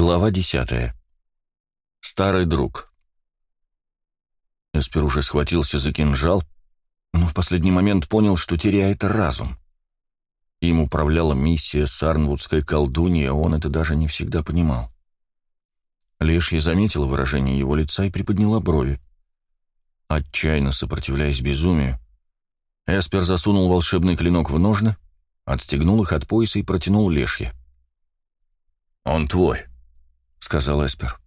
Глава десятая. Старый друг. Эспер уже схватился за кинжал, но в последний момент понял, что теряет разум. Им управляла миссия сарнвудской колдуньи, а он это даже не всегда понимал. Лешья заметила выражение его лица и приподняла брови. Отчаянно сопротивляясь безумию, Эспер засунул волшебный клинок в ножны, отстегнул их от пояса и протянул Лешье. «Он твой», — сказал Эспер.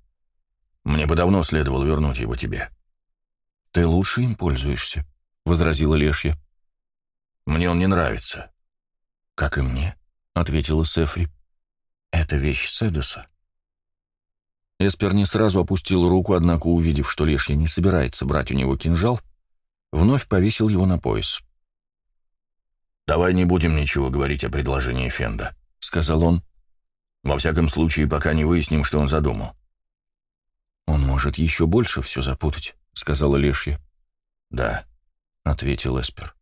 «Мне бы давно следовало вернуть его тебе». «Ты лучше им пользуешься», — возразила Лешья. «Мне он не нравится». «Как и мне», — ответила Сефри. «Это вещь Седоса». Эспер не сразу опустил руку, однако, увидев, что Лешья не собирается брать у него кинжал, вновь повесил его на пояс. «Давай не будем ничего говорить о предложении Фенда», — сказал он. Во всяком случае, пока не выясним, что он задумал. «Он может еще больше все запутать», — сказала Лешья. «Да», — ответил Эспер.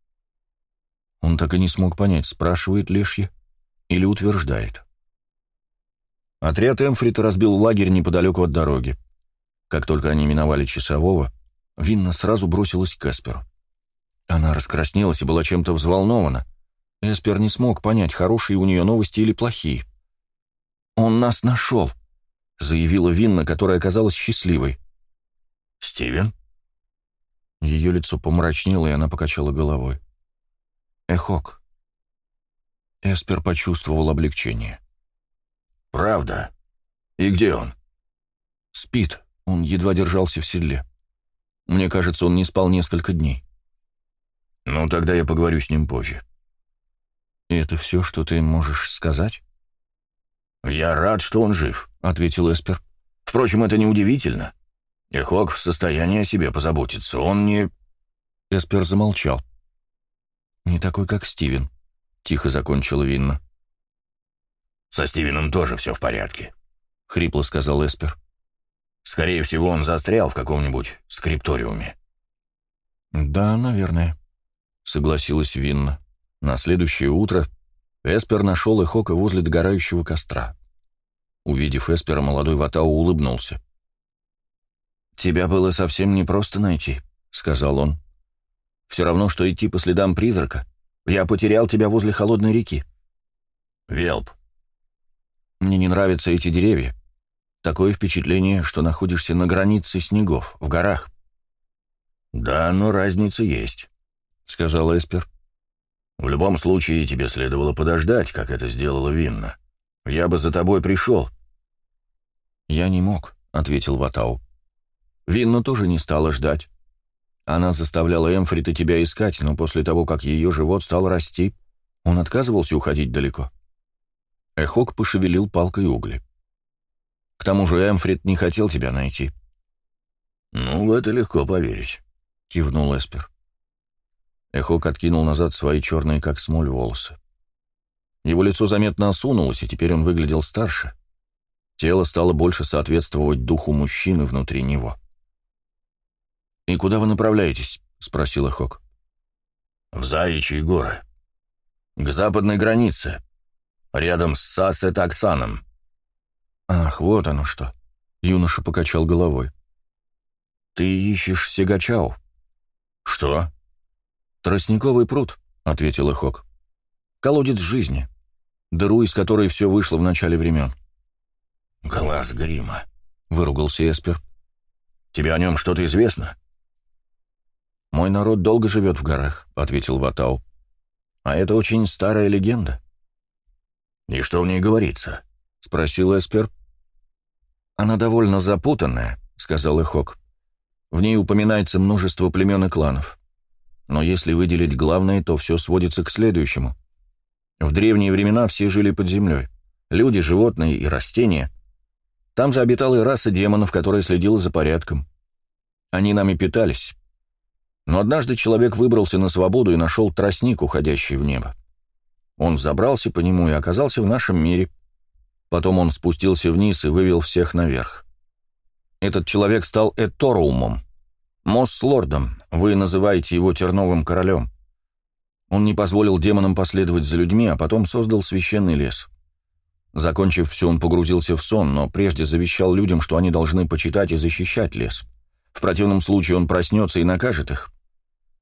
Он так и не смог понять, спрашивает Лешья или утверждает. Отряд Эмфрита разбил лагерь неподалеку от дороги. Как только они миновали часового, Винна сразу бросилась к Эсперу. Она раскраснелась и была чем-то взволнована. Эспер не смог понять, хорошие у нее новости или плохие. «Он нас нашел», — заявила Винна, которая оказалась счастливой. «Стивен?» Ее лицо помрачнело, и она покачала головой. «Эхок». Эспер почувствовал облегчение. «Правда? И где он?» «Спит. Он едва держался в седле. Мне кажется, он не спал несколько дней». «Ну, тогда я поговорю с ним позже». «И это все, что ты можешь сказать?» «Я рад, что он жив», — ответил Эспер. «Впрочем, это неудивительно. Эхок в состоянии о себе позаботиться. Он не...» Эспер замолчал. «Не такой, как Стивен», — тихо закончила Винна. «Со Стивеном тоже все в порядке», — хрипло сказал Эспер. «Скорее всего, он застрял в каком-нибудь скрипториуме». «Да, наверное», — согласилась Винна. На следующее утро Эспер нашел Эхока возле догорающего костра. Увидев Эспера, молодой Ватау улыбнулся. «Тебя было совсем непросто найти», — сказал он. «Все равно, что идти по следам призрака. Я потерял тебя возле холодной реки». «Велп». «Мне не нравятся эти деревья. Такое впечатление, что находишься на границе снегов, в горах». «Да, но разница есть», — сказал Эспер. В любом случае, тебе следовало подождать, как это сделала Винна. Я бы за тобой пришел». «Я не мог», — ответил Ватау. «Винна тоже не стала ждать. Она заставляла Эмфрита тебя искать, но после того, как ее живот стал расти, он отказывался уходить далеко». Эхок пошевелил палкой угли. «К тому же Эмфрит не хотел тебя найти». «Ну, в это легко поверить», — кивнул Эспер. Эхок откинул назад свои черные, как смоль, волосы. Его лицо заметно осунулось, и теперь он выглядел старше. Тело стало больше соответствовать духу мужчины внутри него. «И куда вы направляетесь?» — спросил Эхок. «В Заячьи горы. К западной границе. Рядом с Сасет-Оксаном». «Ах, вот оно что!» — юноша покачал головой. «Ты ищешь Сегачау?» «Что?» «Тростниковый пруд», — ответил Эхок. «Колодец жизни, дыру, из которой все вышло в начале времен». «Глаз грима», — выругался Эспер. «Тебе о нем что-то известно?» «Мой народ долго живет в горах», — ответил Ватау. «А это очень старая легенда». «И что в ней говорится?» — спросил Эспер. «Она довольно запутанная», — сказал Эхок. «В ней упоминается множество племен и кланов. Но если выделить главное, то все сводится к следующему. В древние времена все жили под землей. Люди, животные и растения. Там же обитала и раса демонов, которая следила за порядком. Они нами питались. Но однажды человек выбрался на свободу и нашел тростник, уходящий в небо. Он взобрался по нему и оказался в нашем мире. Потом он спустился вниз и вывел всех наверх. Этот человек стал Эторумом, Мосс-лордом, вы называете его Терновым королем. Он не позволил демонам последовать за людьми, а потом создал священный лес. Закончив все, он погрузился в сон, но прежде завещал людям, что они должны почитать и защищать лес. В противном случае он проснется и накажет их.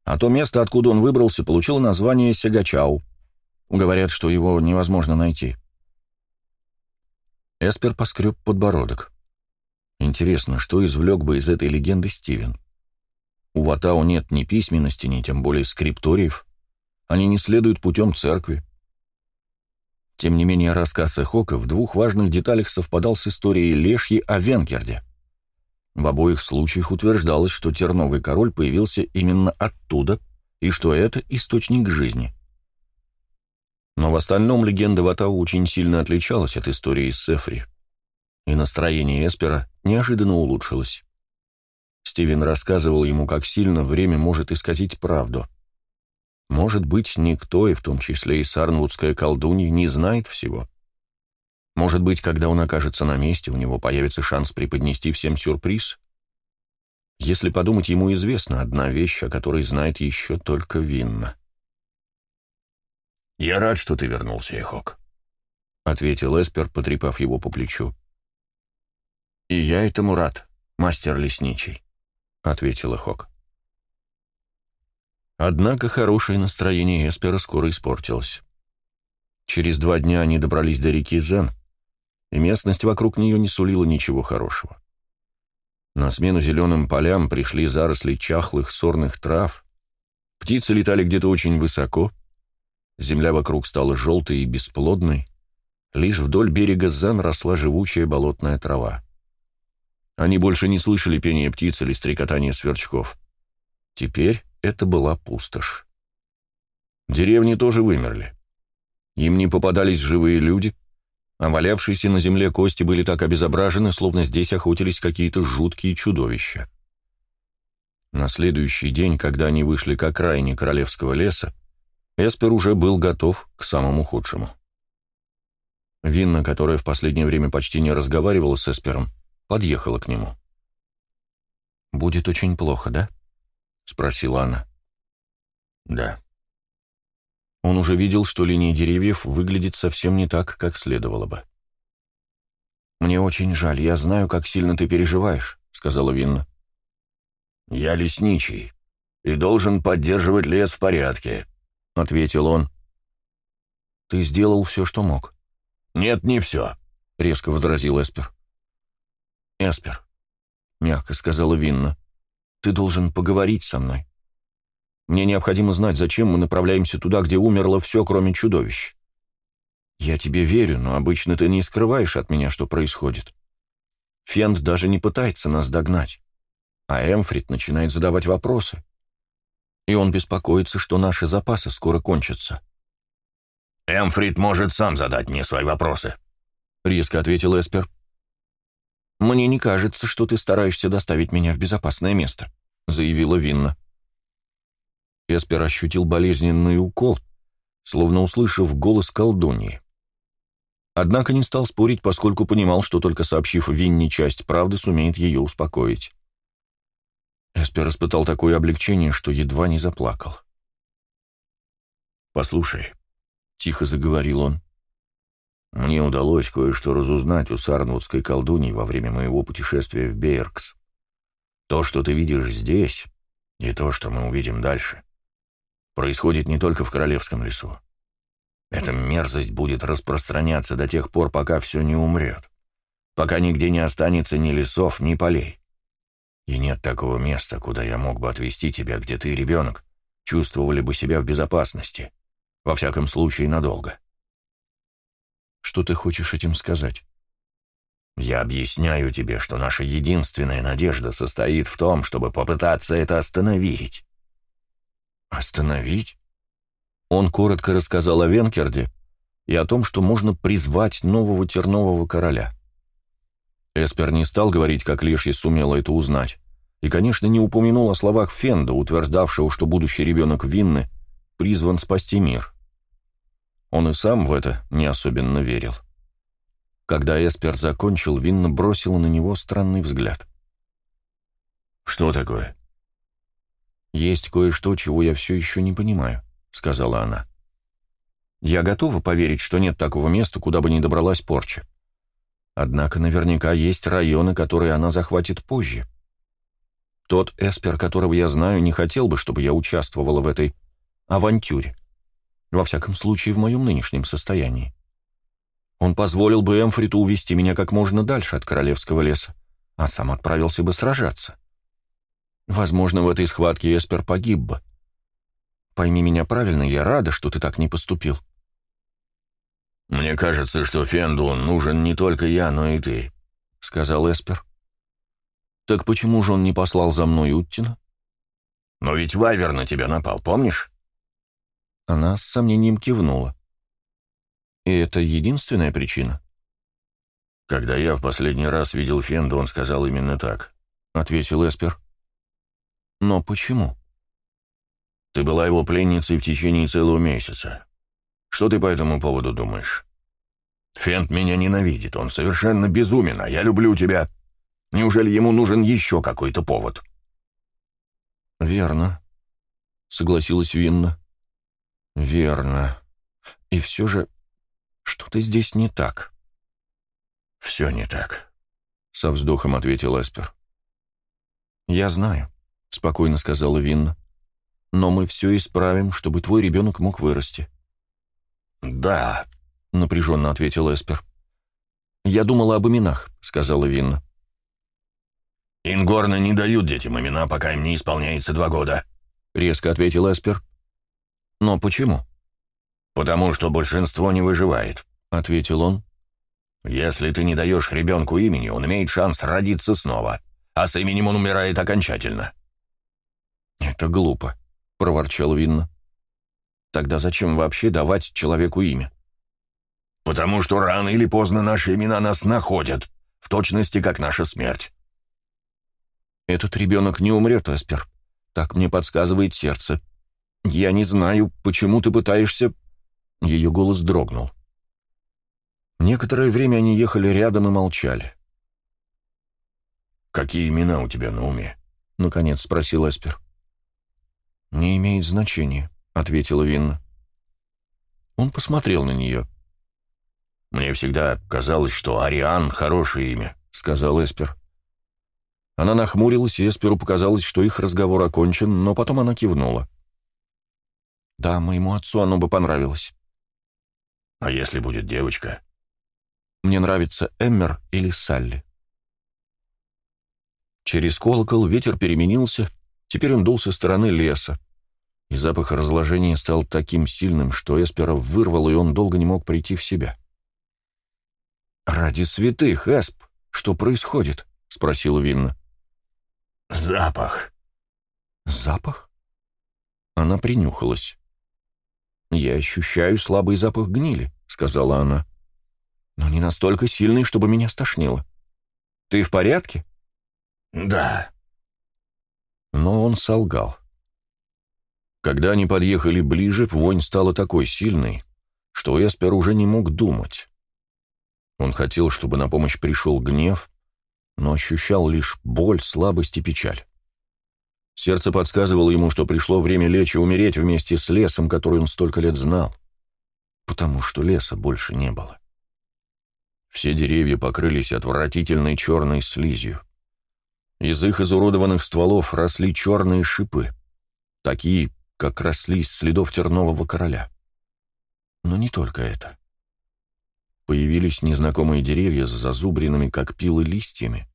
А то место, откуда он выбрался, получило название Сегачау. Говорят, что его невозможно найти. Эспер поскреб подбородок. Интересно, что извлек бы из этой легенды Стивен? У Ватау нет ни письменности, ни тем более скрипториев. Они не следуют путем церкви. Тем не менее, рассказ Эхока в двух важных деталях совпадал с историей Лешьи о Венкерде. В обоих случаях утверждалось, что Терновый король появился именно оттуда, и что это источник жизни. Но в остальном легенда Ватау очень сильно отличалась от истории Сефри, и настроение Эспера неожиданно улучшилось. Стивен рассказывал ему, как сильно время может исказить правду — может быть, никто, и в том числе и сарнвудская колдунья, не знает всего. Может быть, когда он окажется на месте, у него появится шанс преподнести всем сюрприз. Если подумать, ему известна одна вещь, о которой знает еще только Винна. «Я рад, что ты вернулся, Эхок», — ответил Эспер, потрепав его по плечу. «И я этому рад, мастер лесничий», — ответил Эхок. Однако хорошее настроение Эспера скоро испортилось. Через два дня они добрались до реки Зен, и местность вокруг нее не сулила ничего хорошего. На смену зеленым полям пришли заросли чахлых сорных трав, птицы летали где-то очень высоко, земля вокруг стала желтой и бесплодной, лишь вдоль берега Зен росла живучая болотная трава. Они больше не слышали пения птиц или стрекотания сверчков. Теперь это была пустошь. Деревни тоже вымерли. Им не попадались живые люди, а валявшиеся на земле кости были так обезображены, словно здесь охотились какие-то жуткие чудовища. На следующий день, когда они вышли к окраине королевского леса, Эспер уже был готов к самому худшему. Винна, которая в последнее время почти не разговаривала с Эспером, подъехала к нему. «Будет очень плохо, да?» — спросила она. «Да». Он уже видел, что линия деревьев выглядит совсем не так, как следовало бы. «Мне очень жаль, я знаю, как сильно ты переживаешь», — сказала Винна. «Я лесничий и должен поддерживать лес в порядке», — ответил он. «Ты сделал все, что мог». «Нет, не все», — резко возразил Эспер. «Эспер», — мягко сказала Винна, ты должен поговорить со мной. Мне необходимо знать, зачем мы направляемся туда, где умерло все, кроме чудовищ. Я тебе верю, но обычно ты не скрываешь от меня, что происходит. Фенд даже не пытается нас догнать. А Эмфрид начинает задавать вопросы. И он беспокоится, что наши запасы скоро кончатся. «Эмфрид может сам задать мне свои вопросы», — резко ответил Эспер. «Мне не кажется, что ты стараешься доставить меня в безопасное место», — заявила Винна. Эспер ощутил болезненный укол, словно услышав голос колдуньи. Однако не стал спорить, поскольку понимал, что только сообщив Винне часть правды, сумеет ее успокоить. Эспер испытал такое облегчение, что едва не заплакал. «Послушай», — тихо заговорил он, мне удалось кое-что разузнать у сарнвудской колдуньи во время моего путешествия в Бейеркс. То, что ты видишь здесь, и то, что мы увидим дальше, происходит не только в Королевском лесу. Эта мерзость будет распространяться до тех пор, пока все не умрет, пока нигде не останется ни лесов, ни полей. И нет такого места, куда я мог бы отвезти тебя, где ты ребенок чувствовали бы себя в безопасности, во всяком случае надолго. Что ты хочешь этим сказать? Я объясняю тебе, что наша единственная надежда состоит в том, чтобы попытаться это остановить. Остановить? Он коротко рассказал о Венкерде и о том, что можно призвать нового тернового короля. Эспер не стал говорить, как Лешья сумела это узнать, и, конечно, не упомянул о словах Фенда, утверждавшего, что будущий ребенок Винны призван спасти мир. Он и сам в это не особенно верил. Когда Эспер закончил, Винна бросила на него странный взгляд. «Что такое?» «Есть кое-что, чего я все еще не понимаю», — сказала она. Я готова поверить, что нет такого места, куда бы не добралась порча. Однако наверняка есть районы, которые она захватит позже. Тот Эспер, которого я знаю, не хотел бы, чтобы я участвовала в этой авантюре. Во всяком случае, в моем нынешнем состоянии. Он позволил бы Эмфриту увести меня как можно дальше от королевского леса, а сам отправился бы сражаться. Возможно, в этой схватке Эспер погиб бы. Пойми меня правильно, я рада, что ты так не поступил. «Мне кажется, что Фенду нужен не только я, но и ты», — сказал Эспер. «Так почему же он не послал за мной Уттина?» «Но ведь Вайвер на тебя напал, помнишь?» Она с сомнением кивнула. «И это единственная причина?» «Когда я в последний раз видел Фенду, он сказал именно так», — ответил Эспер. «Но почему?» «Ты была его пленницей в течение целого месяца. Что ты по этому поводу думаешь? Фент меня ненавидит, он совершенно безумен, а я люблю тебя. Неужели ему нужен еще какой-то повод?» «Верно», — согласилась Винна. «Верно. И все же что-то здесь не так». «Все не так», — со вздохом ответил Эспер. «Я знаю», — спокойно сказала Винна. «Но мы все исправим, чтобы твой ребенок мог вырасти». «Да», — напряженно ответил Эспер. «Я думала об именах», — сказала Винна. «Ингорны не дают детям имена, пока им не исполняется два года», — резко ответил Эспер. «Но почему?» «Потому что большинство не выживает», — ответил он. «Если ты не даешь ребенку имени, он имеет шанс родиться снова, а с именем он умирает окончательно». «Это глупо», — проворчал Винна. «Тогда зачем вообще давать человеку имя?» «Потому что рано или поздно наши имена нас находят, в точности как наша смерть». «Этот ребенок не умрет, Эспер. Так мне подсказывает сердце. Я не знаю, почему ты пытаешься...» Ее голос дрогнул. Некоторое время они ехали рядом и молчали. «Какие имена у тебя на уме?» — наконец спросил Эспер. «Не имеет значения», — ответила Винна. Он посмотрел на нее. «Мне всегда казалось, что Ариан — хорошее имя», — сказал Эспер. Она нахмурилась, и Эсперу показалось, что их разговор окончен, но потом она кивнула. «Да, моему отцу оно бы понравилось». «А если будет девочка?» Мне нравится Эммер или Салли. Через колокол ветер переменился, теперь он дул со стороны леса, и запах разложения стал таким сильным, что Эспера вырвал, и он долго не мог прийти в себя. «Ради святых, Эсп, что происходит?» — спросила Винна. «Запах». «Запах?» Она принюхалась. «Я ощущаю слабый запах гнили», — сказала она но не настолько сильный, чтобы меня стошнило. Ты в порядке? Да. Но он солгал. Когда они подъехали ближе, вонь стала такой сильной, что Эспер уже не мог думать. Он хотел, чтобы на помощь пришел гнев, но ощущал лишь боль, слабость и печаль. Сердце подсказывало ему, что пришло время лечь и умереть вместе с лесом, который он столько лет знал, потому что леса больше не было. Все деревья покрылись отвратительной черной слизью. Из их изуродованных стволов росли черные шипы, такие, как росли из следов тернового короля. Но не только это. Появились незнакомые деревья с зазубренными, как пилы, листьями,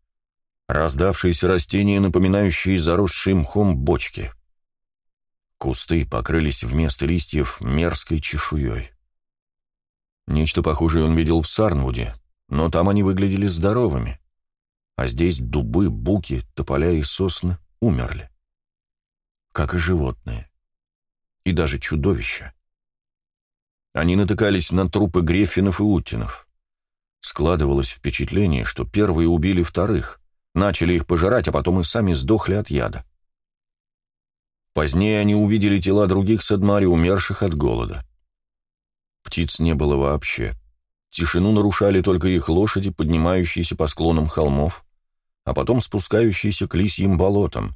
раздавшиеся растения, напоминающие заросшие мхом бочки. Кусты покрылись вместо листьев мерзкой чешуей. Нечто похожее он видел в Сарнвуде, но там они выглядели здоровыми, а здесь дубы, буки, тополя и сосны умерли. Как и животные. И даже чудовища. Они натыкались на трупы Греффинов и Утинов. Складывалось впечатление, что первые убили вторых, начали их пожирать, а потом и сами сдохли от яда. Позднее они увидели тела других садмари, умерших от голода. Птиц не было вообще. Тишину нарушали только их лошади, поднимающиеся по склонам холмов, а потом спускающиеся к лисьим болотам,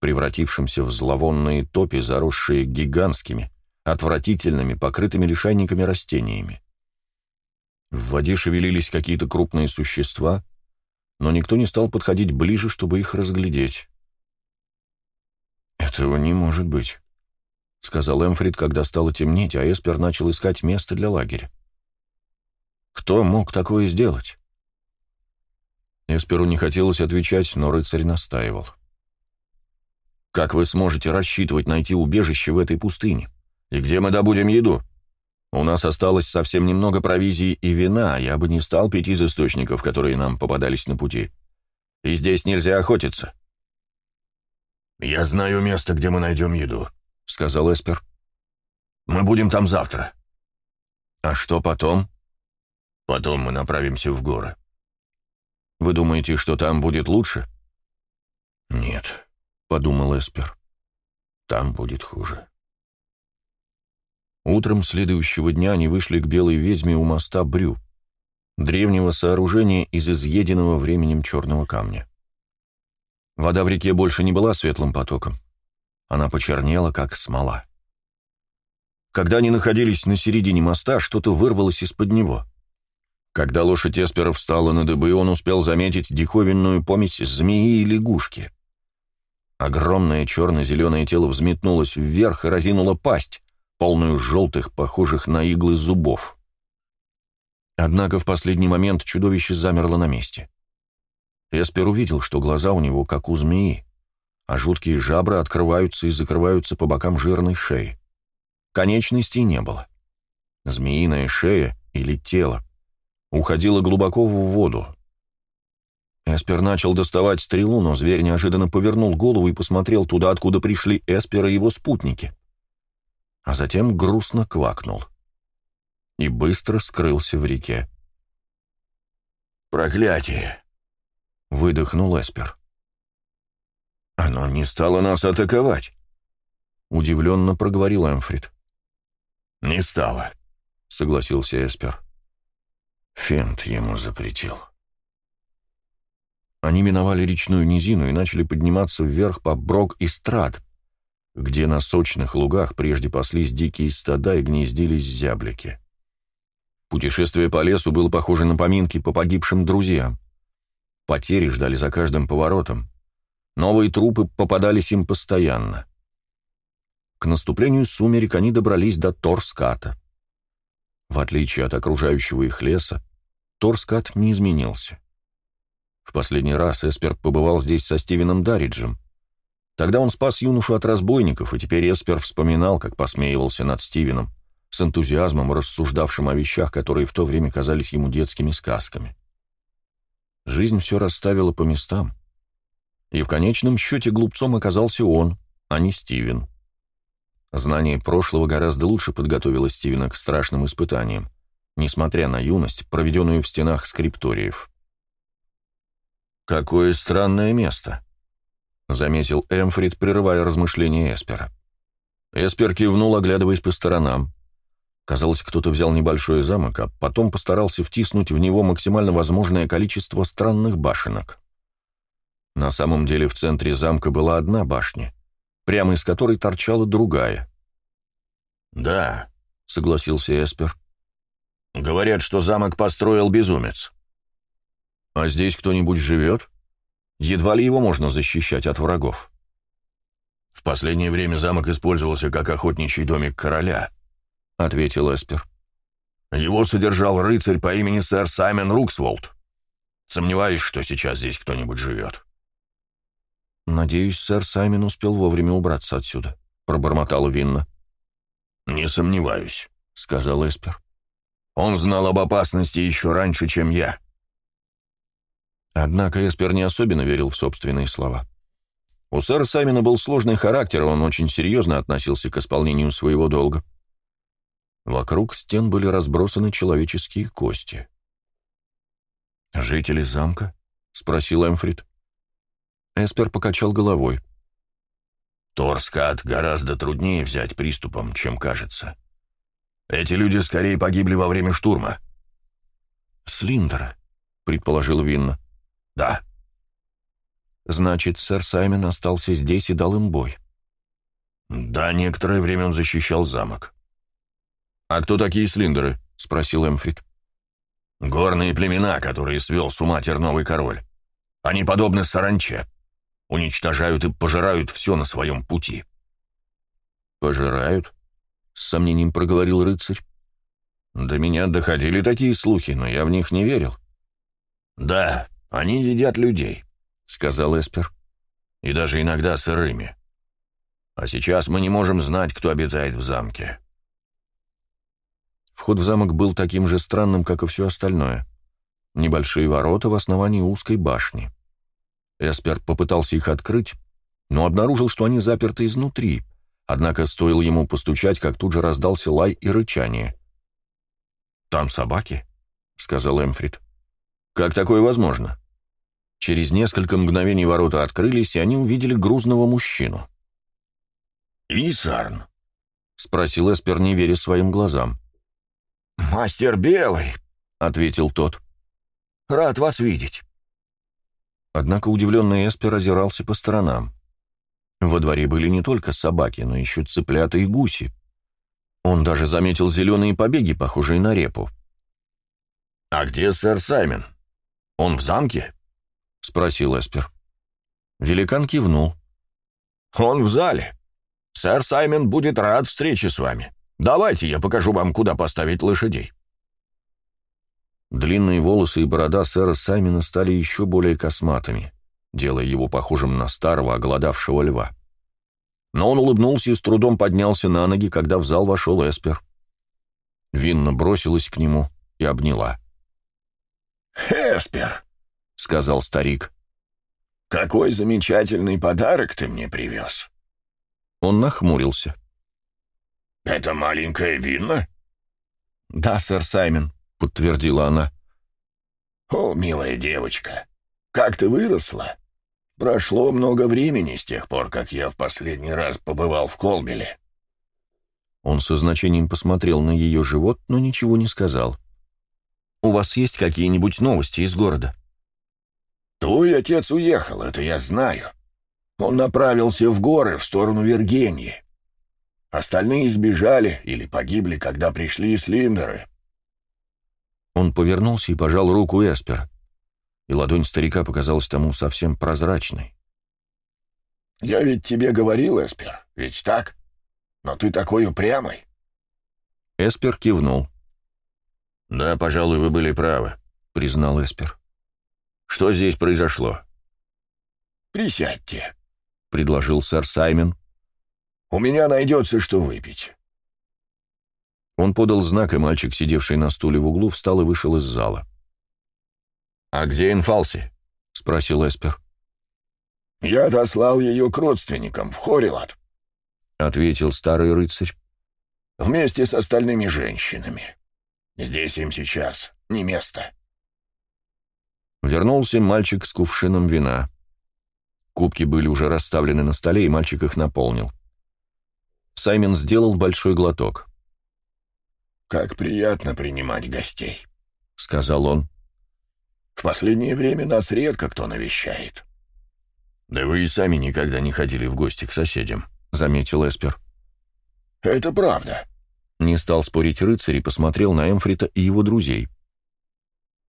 превратившимся в зловонные топи, заросшие гигантскими, отвратительными, покрытыми лишайниками растениями. В воде шевелились какие-то крупные существа, но никто не стал подходить ближе, чтобы их разглядеть. «Этого не может быть», — сказал Эмфрид, когда стало темнеть, а Эспер начал искать место для лагеря. «Кто мог такое сделать?» Эсперу не хотелось отвечать, но рыцарь настаивал. «Как вы сможете рассчитывать найти убежище в этой пустыне? И где мы добудем еду? У нас осталось совсем немного провизии и вина, я бы не стал пить из источников, которые нам попадались на пути. И здесь нельзя охотиться». «Я знаю место, где мы найдем еду», — сказал Эспер. «Мы будем там завтра». «А что потом?» «Потом мы направимся в горы». Вы думаете, что там будет лучше? Нет, подумал Эспер. Там будет хуже. Утром следующего дня они вышли к белой ведьме у моста Брю, древнего сооружения из изъеденного временем черного камня. Вода в реке больше не была светлым потоком. Она почернела, как смола. Когда они находились на середине моста, что-то вырвалось из-под него. Когда лошадь Эспера встала на дыбы, он успел заметить диковинную помесь змеи и лягушки. Огромное черно-зеленое тело взметнулось вверх и разинуло пасть, полную желтых, похожих на иглы зубов. Однако в последний момент чудовище замерло на месте. Эспер увидел, что глаза у него как у змеи, а жуткие жабры открываются и закрываются по бокам жирной шеи. Конечностей не было. Змеиная шея или тело уходила глубоко в воду. Эспер начал доставать стрелу, но зверь неожиданно повернул голову и посмотрел туда, откуда пришли Эспер и его спутники. А затем грустно квакнул. И быстро скрылся в реке. «Проклятие!» — выдохнул Эспер. «Оно не стало нас атаковать!» — удивленно проговорил Эмфрид. «Не стало», — согласился Эспер. Фент ему запретил. Они миновали речную низину и начали подниматься вверх по Брок и Страд, где на сочных лугах прежде паслись дикие стада и гнездились зяблики. Путешествие по лесу было похоже на поминки по погибшим друзьям. Потери ждали за каждым поворотом. Новые трупы попадались им постоянно. К наступлению сумерек они добрались до Торската. В отличие от окружающего их леса, Торскат не изменился. В последний раз Эспер побывал здесь со Стивеном Дарриджем. Тогда он спас юношу от разбойников, и теперь Эспер вспоминал, как посмеивался над Стивеном, с энтузиазмом рассуждавшим о вещах, которые в то время казались ему детскими сказками. Жизнь все расставила по местам. И в конечном счете глупцом оказался он, а не Стивен. Знание прошлого гораздо лучше подготовило Стивена к страшным испытаниям, несмотря на юность, проведенную в стенах скрипториев. «Какое странное место», — заметил Эмфрид, прерывая размышления Эспера. Эспер кивнул, оглядываясь по сторонам. Казалось, кто-то взял небольшой замок, а потом постарался втиснуть в него максимально возможное количество странных башенок. На самом деле в центре замка была одна башня — прямо из которой торчала другая. «Да», — согласился Эспер. «Говорят, что замок построил безумец». «А здесь кто-нибудь живет? Едва ли его можно защищать от врагов». «В последнее время замок использовался как охотничий домик короля», — ответил Эспер. «Его содержал рыцарь по имени сэр Саймон Руксволд. Сомневаюсь, что сейчас здесь кто-нибудь живет». «Надеюсь, сэр Саймон успел вовремя убраться отсюда», — пробормотала Винна. «Не сомневаюсь», — сказал Эспер. «Он знал об опасности еще раньше, чем я». Однако Эспер не особенно верил в собственные слова. У сэра Саймона был сложный характер, он очень серьезно относился к исполнению своего долга. Вокруг стен были разбросаны человеческие кости. «Жители замка?» — спросил Эмфрид. Эспер покачал головой. Торскат гораздо труднее взять приступом, чем кажется. Эти люди скорее погибли во время штурма. «Слиндера», — предположил Винна. «Да». «Значит, сэр Саймон остался здесь и дал им бой». Да, некоторое время он защищал замок. «А кто такие слиндеры?» — спросил Эмфрид. «Горные племена, которые свел с ума терновый король. Они подобны саранче. Уничтожают и пожирают все на своем пути». «Пожирают?» — с сомнением проговорил рыцарь. «До меня доходили такие слухи, но я в них не верил». «Да, они едят людей», — сказал Эспер. «И даже иногда сырыми. А сейчас мы не можем знать, кто обитает в замке». Вход в замок был таким же странным, как и все остальное. Небольшие ворота в основании узкой башни. Эспер попытался их открыть, но обнаружил, что они заперты изнутри, однако стоило ему постучать, как тут же раздался лай и рычание. «Там собаки?» — сказал Эмфрид. «Как такое возможно?» Через несколько мгновений ворота открылись, и они увидели грузного мужчину. «Висарн?» — спросил Эспер, не веря своим глазам. «Мастер Белый», — ответил тот. «Рад вас видеть». Однако удивленный Эспер озирался по сторонам. Во дворе были не только собаки, но еще цыплята и гуси. Он даже заметил зеленые побеги, похожие на репу. «А где сэр Саймон? Он в замке?» — спросил Эспер. Великан кивнул. «Он в зале. Сэр Саймон будет рад встрече с вами. Давайте я покажу вам, куда поставить лошадей». Длинные волосы и борода сэра Саймона стали еще более косматыми, делая его похожим на старого, оголодавшего льва. Но он улыбнулся и с трудом поднялся на ноги, когда в зал вошел Эспер. Винна бросилась к нему и обняла. «Эспер», — сказал старик, — «какой замечательный подарок ты мне привез». Он нахмурился. «Это маленькая Винна?» «Да, сэр Саймон», — подтвердила она. «О, милая девочка, как ты выросла! Прошло много времени с тех пор, как я в последний раз побывал в Колбеле». Он со значением посмотрел на ее живот, но ничего не сказал. «У вас есть какие-нибудь новости из города?» «Твой отец уехал, это я знаю. Он направился в горы в сторону Виргении. Остальные сбежали или погибли, когда пришли слиндеры». Он повернулся и пожал руку Эспер, и ладонь старика показалась тому совсем прозрачной. «Я ведь тебе говорил, Эспер, ведь так? Но ты такой упрямый». Эспер кивнул. «Да, пожалуй, вы были правы», — признал Эспер. «Что здесь произошло?» «Присядьте», — предложил сэр Саймон. «У меня найдется, что выпить». Он подал знак, и мальчик, сидевший на стуле в углу, встал и вышел из зала. «А где Инфалси?» — спросил Эспер. «Я отослал ее к родственникам в Хорилат», — ответил старый рыцарь. «Вместе с остальными женщинами. Здесь им сейчас не место». Вернулся мальчик с кувшином вина. Кубки были уже расставлены на столе, и мальчик их наполнил. Саймон сделал большой глоток. «Как приятно принимать гостей», — сказал он. «В последнее время нас редко кто навещает». «Да вы и сами никогда не ходили в гости к соседям», — заметил Эспер. «Это правда», — не стал спорить рыцарь и посмотрел на Эмфрита и его друзей.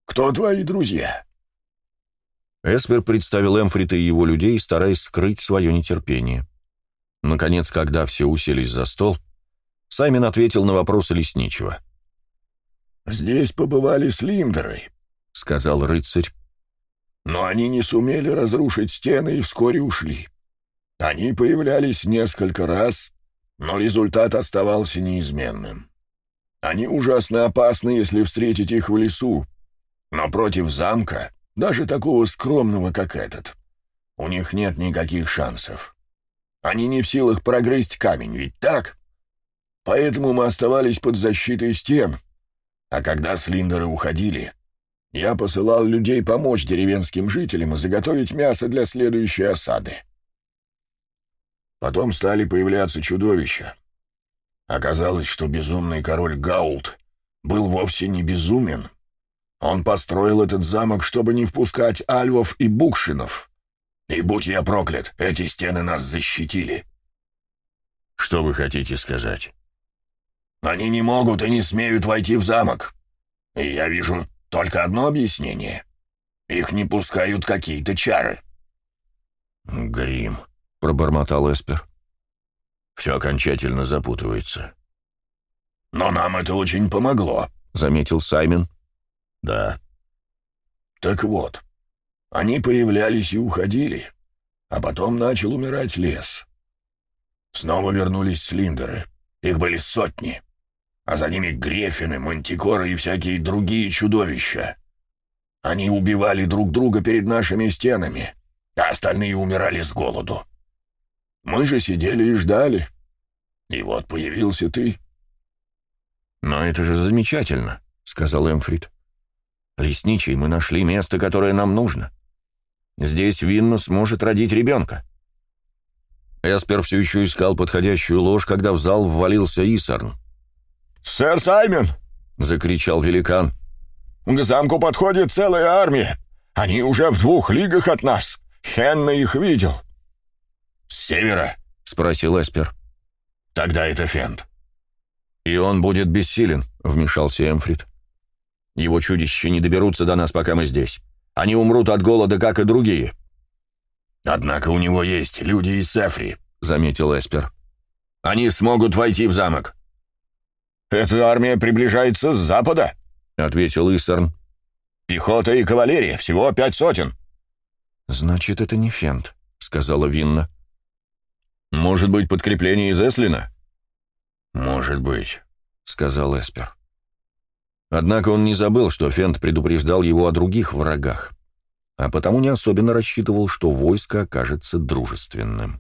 «Кто твои друзья?» Эспер представил Эмфрита и его людей, стараясь скрыть свое нетерпение. Наконец, когда все уселись за стол, Саймон ответил на вопросы лесничего. «Здесь побывали слиндеры», — сказал рыцарь. «Но они не сумели разрушить стены и вскоре ушли. Они появлялись несколько раз, но результат оставался неизменным. Они ужасно опасны, если встретить их в лесу, но против замка даже такого скромного, как этот. У них нет никаких шансов. Они не в силах прогрызть камень, ведь так? Поэтому мы оставались под защитой стен. А когда слиндеры уходили, я посылал людей помочь деревенским жителям и заготовить мясо для следующей осады. Потом стали появляться чудовища. Оказалось, что безумный король Гаулт был вовсе не безумен, он построил этот замок, чтобы не впускать альвов и букшинов. И будь я проклят, эти стены нас защитили. Что вы хотите сказать? Они не могут и не смеют войти в замок. И я вижу только одно объяснение. Их не пускают какие-то чары. Грим, пробормотал Эспер. Все окончательно запутывается. Но нам это очень помогло, заметил Саймон. Да. Так вот, они появлялись и уходили, а потом начал умирать лес. Снова вернулись слиндеры. Их были сотни. А за ними грефины, мантикоры и всякие другие чудовища. Они убивали друг друга перед нашими стенами, а остальные умирали с голоду. Мы же сидели и ждали. И вот появился ты. «Но это же замечательно», — сказал Эмфрид. «Лесничий, мы нашли место, которое нам нужно. Здесь Винна сможет родить ребенка». Эспер все еще искал подходящую ложь, когда в зал ввалился Исарн. «Сэр Саймон!» — закричал великан. «К замку подходит целая армия. Они уже в двух лигах от нас. Хенна их видел». «С севера?» — спросил Эспер. «Тогда это Фенд». «И он будет бессилен», — вмешался Эмфрид. «Его чудища не доберутся до нас, пока мы здесь. Они умрут от голода, как и другие». «Однако у него есть люди из Сефри», — заметил Эспер. «Они смогут войти в замок». «Эта армия приближается с запада», — ответил Иссерн. «Пехота и кавалерия, всего пять сотен». «Значит, это не Фент», — сказала Винна. «Может быть, подкрепление из Эслина?» «Может быть», — сказал Эспер. Однако он не забыл, что Фент предупреждал его о других врагах, а потому не особенно рассчитывал, что войско окажется дружественным.